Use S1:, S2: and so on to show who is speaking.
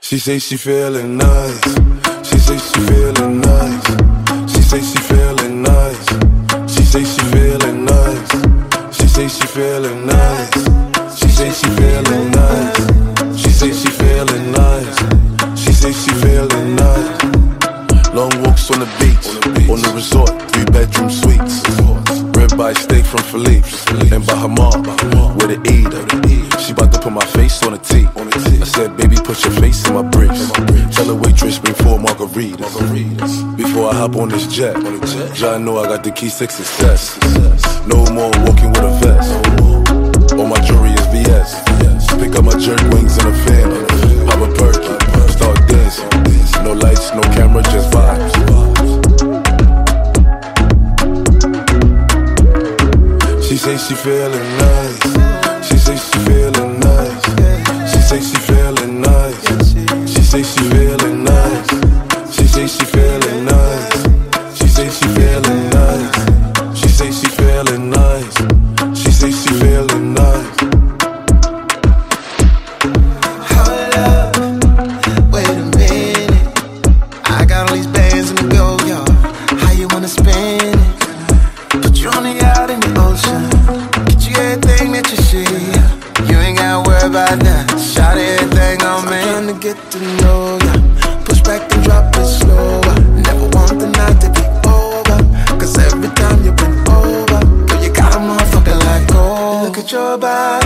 S1: She say she feeling nice. She say she feeling nice. She say she feeling nice. She say she feeling nice. She say she feeling nice. She say she feeling nice. She say she feeling nice. She say she feeling nice. Long walks on the beach, on the resort, three bedroom suites. Ribeye steak from Philippe's, and Bahama, with the eater. She bout to put my face on a T On a T. I said, baby, put your face in my briefs. Tell the waitress bring four margaritas. Before I hop on this jet, John know I got the key six success. No more walking with a vest. She feeling nice.
S2: Get to know ya. Push back and drop it slower. Never want the night to be over. Cause every time you bend over, girl, you got a motherfucker like gold. Look at your body.